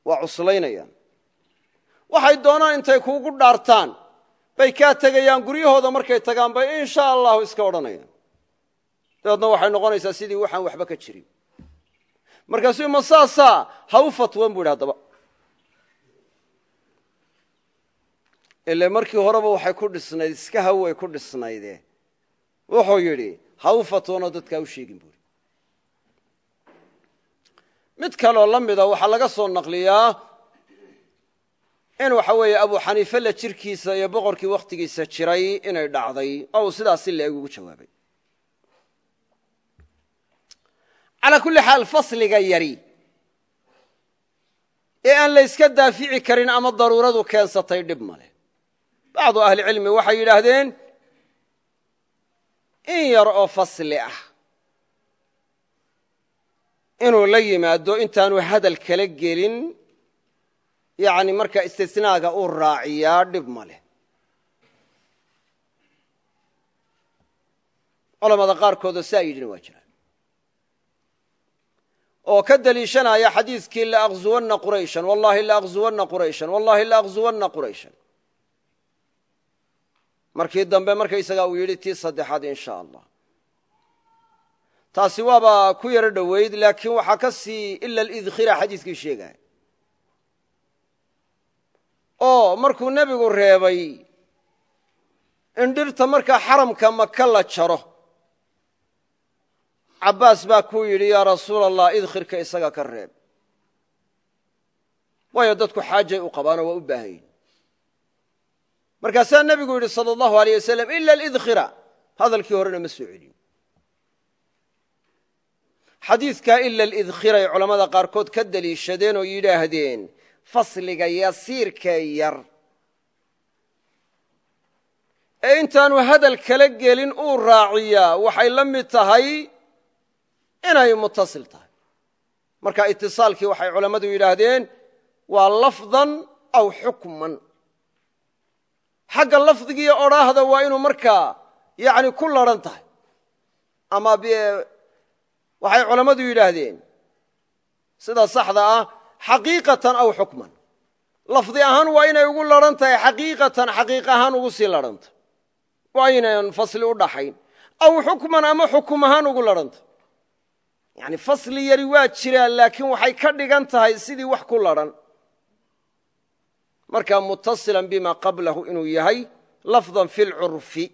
Waa cuslaynayaan. Waxay doonaan intay kuugu dhaartaan. Bay kaa tegayaan guryahooda markay tagaan bay in sha allahu iska odhanayaan. Dabeedna waxay noqonaysaa sidii waxaan waxba ka jirin. Markaasuu ma saasaa ha u fatwan bu yidhi haddaba. Ile markii horeba waxay ku dhisnayd iska haway ku dhisnayde wuxuu yidhi ha u fatwanoo dadkaa u sheegin buuri mid kaloo la mida waxaa laga soo naqliyaa in waxa weeye abu xaniife la jirkiisa iyo boqorkii wakhtigiisa jiray inay dhacday. Oo uu sidaas si jawaabay. Calaa kulli xaal fasliga yari. Ee aan la yska daafici karin ama daruuradu keensatay dhib ma leh. Bacdu ahlicilmi waxay yidhaahdeen in yar oo fasli ah inuu la yimaado intaanu hadal kala gelin yani marka istisnaaga uu raaciyaa dhib ma leh. Culamada qaarkoodoo saa yidhina waa jiraan oo ka deliishanaya xadiiskii laaqzuwanna qurayshan wallahi laaqzuwanna qurayshan wallahi laaqzuwanna qurayshan. Markii dambe markaysagaa uu yidhi tii saddexaad in allah taasi waaba ku yaro dhoweyd laakiin waxaa ka sii ila alidkhira xadiiskii sheegaya oo markuu nebigu reebay in dhirta markaa xaramka maka la jaro. Cabbaas baa kuu yidhi yaa rasuul allah idkhirka isaga ka reeb. Waayo dadku xaajay u qabaanoo waa u baahan markaasaa nebigu yidhi sala allahu aleyh wasalam ila alidkhira. Hadalkii horena ma soo celin xadiidkaa ila alidkhiray culammada qaarkood ka deliishadeen oo yidhaahdeen fasliga yasiirkee yar. Ee intaanu hadal kala gelin uu raaciyaa waxay la mid tahay inay mutasil tahay. Marka itisaalkii waxay culammadu yidhaahdeen waa lafdan aw xukman. Xagga lafdigiiyo odhaahda waa inuu markaa yani ku laran tahay. Ama waxay culammadu yidhaahdeen sida saxda ah xaqiiqatan aw xukman. Lafdi ahaan waa inay ugu laran tahay xaqiiqatan xaqiiq ahaan ugu sii larhanta waa ynan fasli u dhaxayn. Aw xukman ama xukum ahaan ugu larhanta yani fasli yari waa jiraan laakiin waxay ka dhigan tahay sidii wax ku larhan markaa mutasilan bima qablahu inuu yahay lafdan fi lcurfi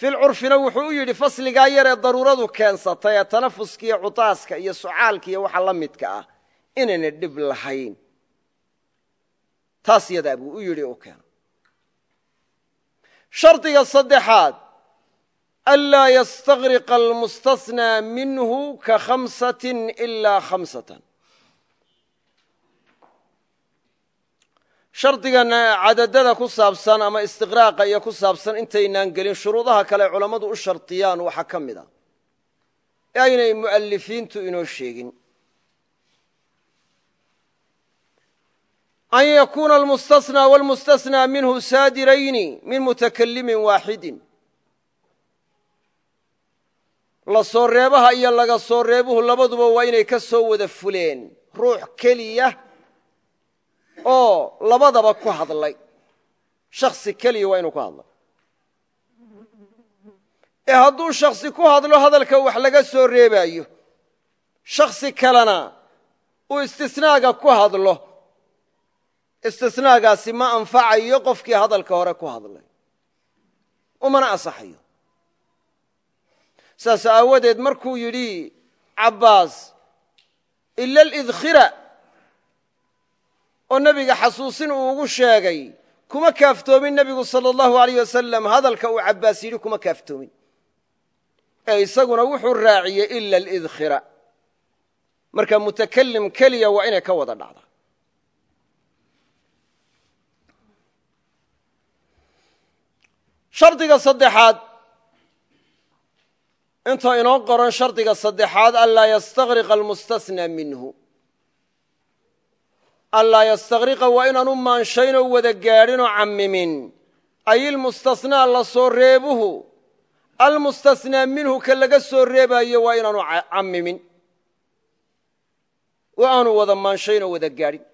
filcurfina wuxuu u yidhi fasligaa yaree daruuradu keensatay ee tanafuska iyo cutaaska iyo sucaalka iyo waxa la midka ah inayna dhib lahayn. Taas yadaa buu u yidhi u keena shardiga saddexaad anlaa yastaqriqa almustasnaa minhu ka khamsatin ilaa khamsatan shardigan cadadada ku saabsan ama istiqraaqa iyo ku saabsan intaynaan gelin shuruudaha kale culammadu u shardiyaan waxaa ka mid a. Ee aynay mu'alifiintu inoo sheegin. An yakuuna almustasnaa wاlmustasnaa minhu saadirayni min mutakalimin waaxidin la soo reebaha iyo laga soo reebuhu labaduba waa inay ka soo wada fuleen. Ruux keliya oo labadaba ku hadlay. Shaksi keliya waa inuu ku hadlay ee hadduu shaksi ku hadlo hadalka wax laga soo reebaayo. Shaksi kalena uu istisnaaga ku hadlo. Istisnaagaasi ma anfacayo qofkii hadalka hore ku hadlay. Umana asaxayo saas aawadeed markuu yidhi cabbaas ila alidkhira oo nebiga xasuusin uu ugu sheegay kuma kaaftoomin nebigu sala allahu alayh wasalam hadalka uu cabbaas yidhi kuma kaaftoomin. Ee isaguna wuxuu raaciyey ila alidkhira. Marka mutakalim keliya waa inay ka wada dhacda. Shardiga saddexaad inta inoo qoran shardiga saddexaad anlaa yastaqriqa almustasnaa minhu anlaa yastaqriqa waa inaanu maanshaynoo wada gaadhinoo cammimin ay ilmustasnaa la soo reebuhu. Almustasnaa minhu ka laga soo reebaayo waa inaanu cammimin oo aanu wada maanshaynoo wada gaadhin.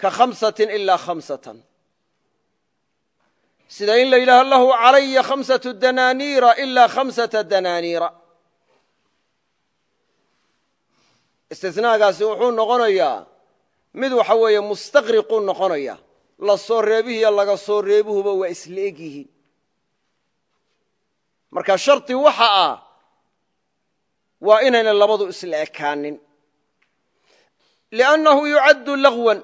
Ka khamsatin ilaa khamsatan. Sida in la yidhaaho lahu calaya khamsatu danaaniira ilaa khamsata danaaniira. Istisnaagaasi wuxuu noqonayaa mid waxa weeye mustaqriquu noqonaya. La soo reebihiiyo laga soo reebuhuba waa isla eg marka shardi waxa ah waa inayna labadu isla ekaanin. Liannahu yucaddu lagwan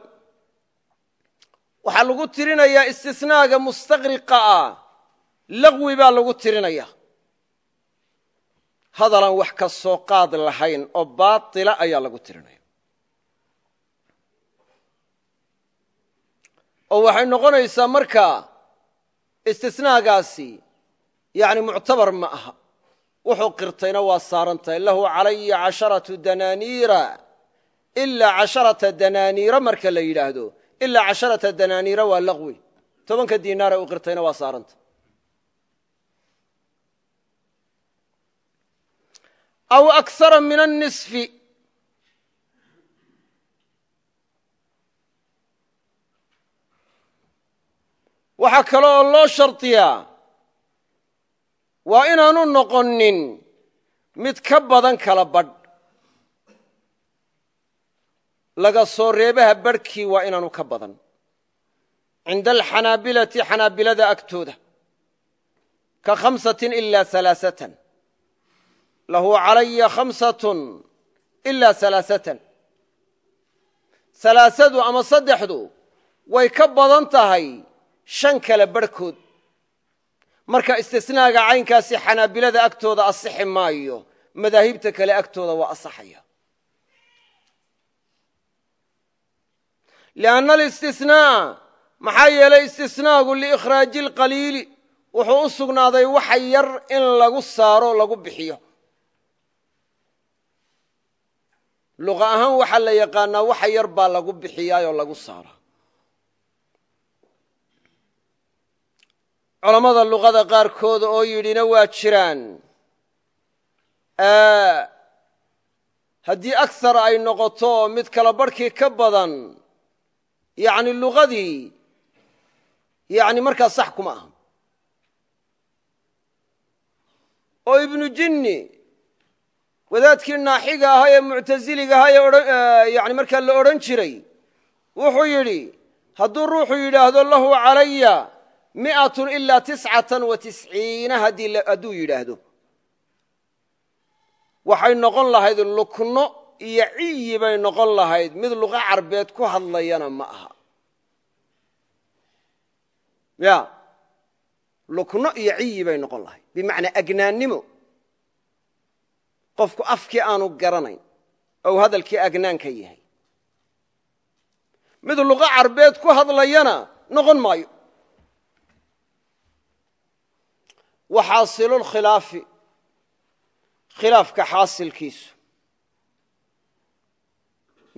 waxaa lagu tirinayaa istisnaaga mustaqriqa ah lagwi baa lagu tirinaya. Hadalaan wax ka soo qaad lahayn oo baatila ayaa lagu tirinaya oo waxay noqonaysaa markaa istisnaagaasi yani muctabar ma aha. Wuxuu qirtayna waa saaran tahay lahu calaya casharatu danaaniira ilaa casharata danaaniira marka la yidhaahdo. Ilaa casharata danaaniira waa laqwi. Tobanka dinaara u qirtayna waa saaranta. Aw akara min annisfi waxaa kale oo loo shardiyaa waa inaanu noqonin mid ka badan kala badh. Laga soo reebaha barhkii waa inaanu ka badan. Cinda alxanaabilati xanaabilada agtooda. Ka khamsatin ilaa alaaatan lahu calaya khamsatun ilaa alaaatan alaasadu ama saddexdu way ka badan tahay shan kale barhkood. Marka istisnaaga caynkaasi xanaabilada agtooda asixi maayo madaahibta kale agtooda waa asaxaya lianna alistisnaa'a maxaa yeelay istisnaagu liikhraaji alqaliili wuxuu u sugnaaday waxa yar in lagu saaro lagu bixiyo. Luqa ahaan waxaa la yaqaanaa waxa yar baa lagu bixiyaayoo lagu saara culammada luqada qaarkooda oo yidhina waa jiraan. Haddii akhar ay noqoto mid kala barhkii ka badan yani luqadii yani markaa sax kuma aha. Oo ibnu jinni wadaadkii naaxiga ahaa ee muctasiliga ahaa ee yani markaa la odhan jiray wuxuu yidhi hadduu ruuxu yidhaahdo lahu calaya miatun ilaa tiscatan wa tisciina hadduu yidhaahdo waxay noqon lahayd lukno iyo ciyi bay noqon lahayd mid luqa carbeed ku hadlayana ma aha ya lukno iyo ciyi bay noqon lahayd bimacnaa agnaannimo qofku afkii aanu garanayn ou hadalkii agnaan ka yahay mid luqo carbeed ku hadlayana noqon maayo wa xaasilulkhilaafi khilaafka xaasilkiisu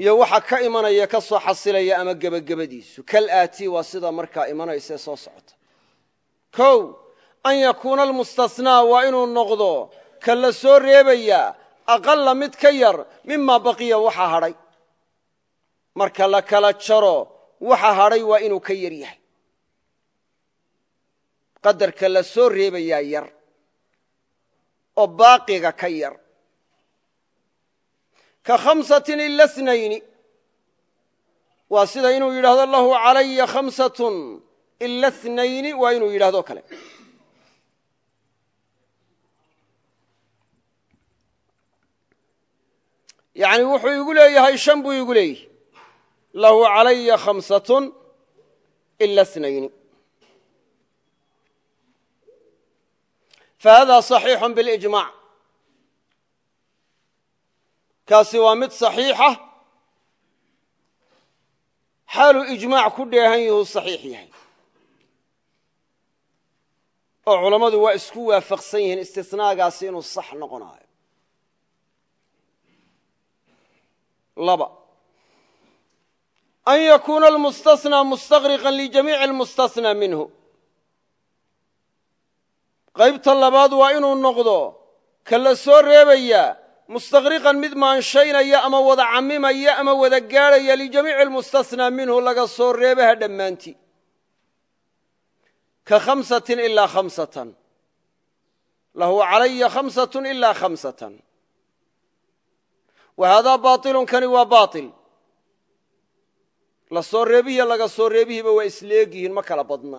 iyo waxa ka imanaya ka soo xasilaya ama gebagabadiisu kal aatii waa sida markaa imanaysae soo socota kow an yakuuna almustasnaa waa inuu noqdo ka la soo reebayaa aqalla mid ka yar mimaa baqiya waxa hadhay marka la kala jaro waxa hadhay waa inuu ka yar yahay qadarka la soo reebayaa yar oo baaqiga ka yar. Ka khamsatin ila snayni waa sida inuu yidhaahdo lahu calaya khamsatun ila snayni waa inuu yidhahdo kale. Yani wuxuu igu leeyahay shan buu igu leeyahy lahu calaya khamsatun ila snayni fahada صaxiixu biاlijmac kaasi waa mid صaxiixa xaaluu ijmaac ku dheehan yuhu صaxiix yahay oo culammadu waa isku waafaqsan yihiin istisnaagaasi inuu sax noqonayo laba an yakuuna almustasnى mustaqriqan lijamiici اlmustasnى minhu qaybta labaad waa inuu noqdo ka la soo reebayaa mustaqriqan mid maanshaynaya ama wada camimaya ama wada gaadhaya lijamiici lmustasnaa minhu laga soo reebaha dhammaantii. Ka khamsatin ilaa khamsatan. Lahu calaya khamsatun ilaa khamsatan. Wa haadaa kani waa baail la soo reebihiiyo laga soo reebihiiba waa isleegyihiin ma kala badna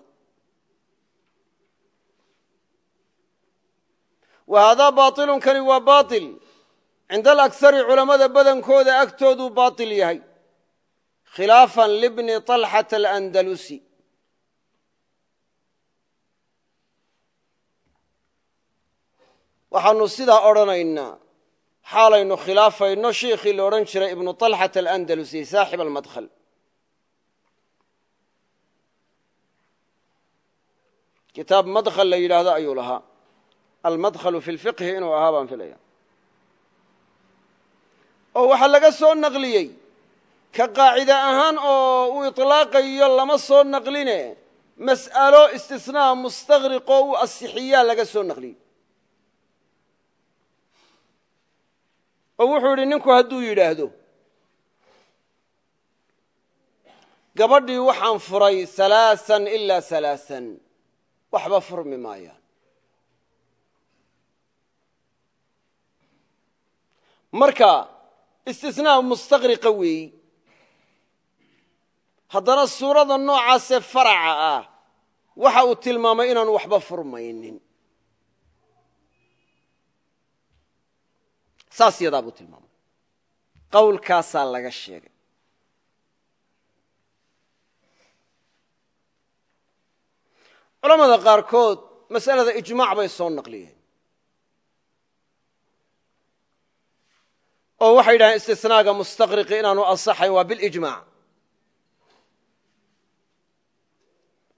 wa haadaa baailun kani waa baail cinda alaksari culammada badankooda agtooduu baatil yahay. Khilaafan libni طalxata alandalusi. Waxaanu sidaa odhanaynaa xaalaynu khilaafayno shiikhii la odhan jiray ibnu طalxata alandalusi saaxib almadkhl kitaab madkhl la yidhaahdo ayuu lahaa almadkhalu fi lfiqhi inuu ahaa baan filaya oo waxaa laga soo naqliyey ka qaacida ahaan oo uu iطlaaqayo lama soo naqline mas'alo istisnaa mustaqriqoo uu asixiyaa laga soo naqliyey oo wuxuu yidhi ninku hadduu yidhaahdo gabadhii waxaan furay salaasan ilaa salaasan waxba furmi maaya. Marka istisnaa mustaqriqa weeyi haddana suurada noocaasee faraca ah waxa uu tilmaamay inaanu waxba furmaynin. Saas yadaa buu tilmaamay. Qowlkaasaa laga sheegay. Culamada qaarkood mas'alada ijmaac bay soo naqliyeen oo waxay yidhahdeen istisnaaga mustaqriqi inaanu ansaxayn waa bilijmac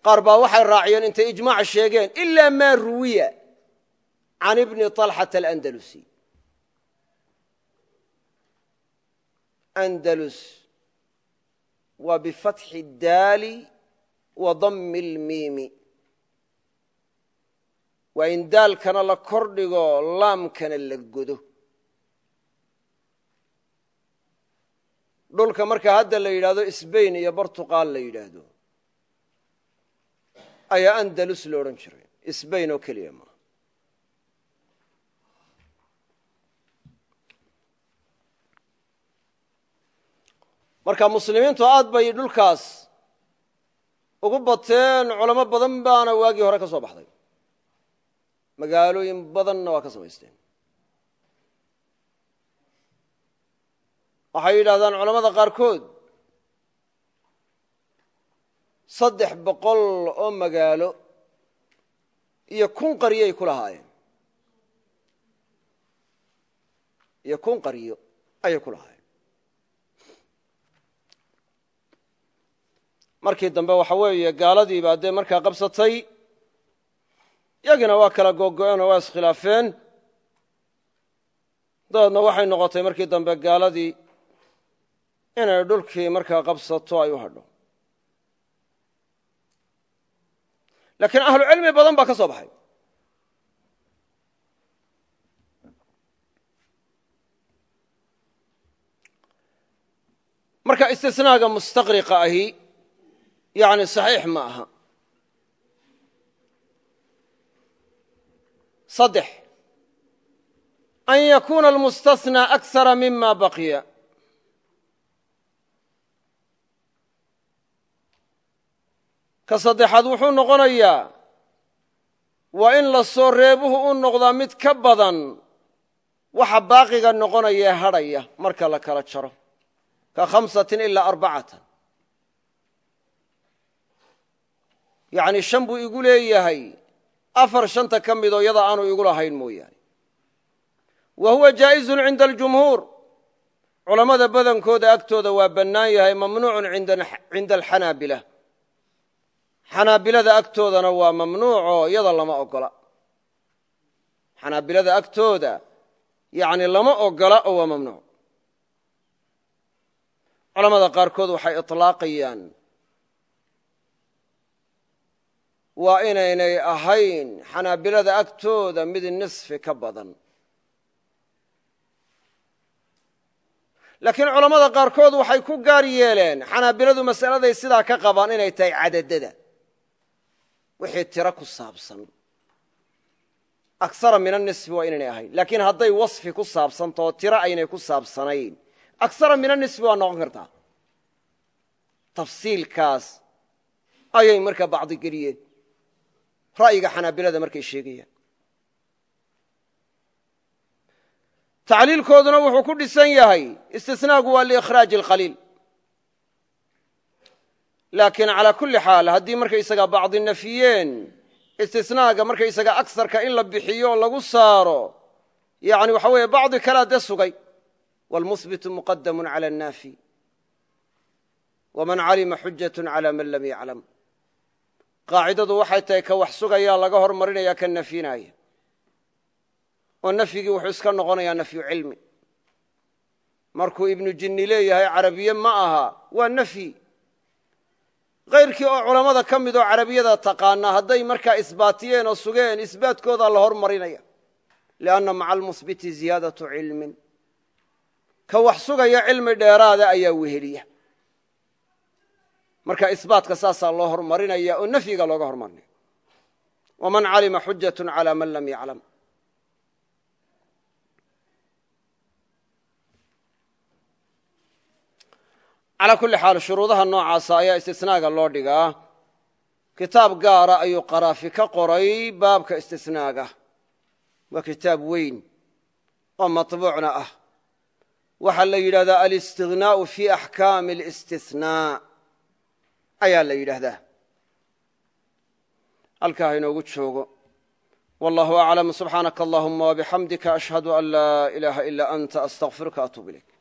qaar baa waxay raaciyeen intay ijmaac sheegeen ila ma ruwiya can ibni طalxata alandalusi. Andalus waa bifatxi daali wa dami اlmiimi waa in daalkana la kor dhigo laamkana la godo dhulka marka hadda la yidhaahdo sbain iyo bortuqal la yidhaahdo ayaa andalus lo odhan jiray sbain oo keliya maaha marka muslimiintu aad bay dhulkaas ugu bateen culamo badan baana waagii hore ka soo baxday. Magaalooyin badanna waa ka samaysteen waxay yidhahdaan culamada qaarkood saddex boqol oo magaalo iyo kun qaryay ku lahaayeen. Iyo kun qaryo ayay ku lahaayeen. Markii dambe waxa weeye gaaladii baa dee markaa qabsatay yagina waa kala googo-een oo waa iskhilaafeen dabeedna waxay noqotay markii dambe gaaladii inay dhulkii markaa qabsato ay u hadho. Laakiin ahlu cilmi badan baa ka soo baxay. Marka istisnaaga mustaqriqa ahi yani saxiix ma aha. Saddex. An yakuuna almustasnaa akara mima baqiya ka saddexaad wuxuu noqonayaa waa in la soo reebuhu u noqdaa mid ka badan waxa baaqiga noqonaya hadhaya marka la kala jaro. Ka khamsatin ilaa arbacatan. Yacni shan buu igu leeyahay afar shanta ka midoo yada aanu igu lahayn mooyaane. Wa huwa jaa'izun cinda aljumhuur. Culammada badankooda agtooda waa bannaan yahay mamnuucun cinda alxanaabila xanaabilada agtoodana waa mamnuucoo yada lama ogola. Xanaabilada agtooda yani lama ogola oo waa mamnuuc. Culamada qaarkood waxay iطlaaqayaan waa inaynay ahayn xanaabilada agtooda mid nisfi ka badan. Laakiin culammada qaarkood waxay ku gaar yeeleen xanaabiladu masaladay sidaa ka qabaan inay tahay cadadada wixii tiro ku saabsan. Aksara min anisfi waa inaynay ahayn laakiin hadday wasfi ku saabsantao tiro aynay ku saabsanayn. Aksara min anisfi waa noqon kartaa. Tafsiilkaas ayay markaa bacdi geliyeen. Ra'yiga xanaabilada markay sheegayaan. Tacliilkooduna wuxuu ku dhisan yahay istisnaagu waa liikhraaji alqaliil laakiin calaa kulli xaal haddii markaysaga bacdi nafiyeen istisnaaga markaysaga agsarka in la bixiyo lagu saaro yani waxa weeye bacdi kalea dee sugay wاlmuhbitu muqadamu calى الnaafi wman calima xujaة calى man lam yaclam qaacidadu waxay tahay ka wax sugayaa laga hormarinaya ka nafyinaya oo nafyigii wuxuu iska noqonayaa nafyu cilmi markuu ibnu jinni leeyahay carabiye ma aha waa nafyi kayrkii oo culammada ka mid oo carabiyada taqaana hadday markaa isbaatiyeen oo sugeen isbaatkoodaa la hormarinaya. Lianna maca almuhbiti ziyaadatu cilmin. Ka wax sugaya cilmi dheeraada ayaa weheliya. Marka isbaatka saasaa loo hormarinaya oo nafyiga looga hormarinaya waman calima xujaة calى man lam yaclam calaa kulli xaal shuruudaha noocaasa ayaa istisnaaga loo dhigaa kitaab gaara ayuu qaraafi ka qoray baabka istisnaaga. Waa kitaab weyn oo maطbuucna ah. Waxaa la yidhahdaa alistighnaau fi axkaami اlistisnaa ayaa la yidhaahdaa. Halkaa ha inoogu joogo. Wallahu aclam subxaanaka allahuma wabixamdika ashhadu an laa ilaaha ila anta astaqfiruka atub ilayk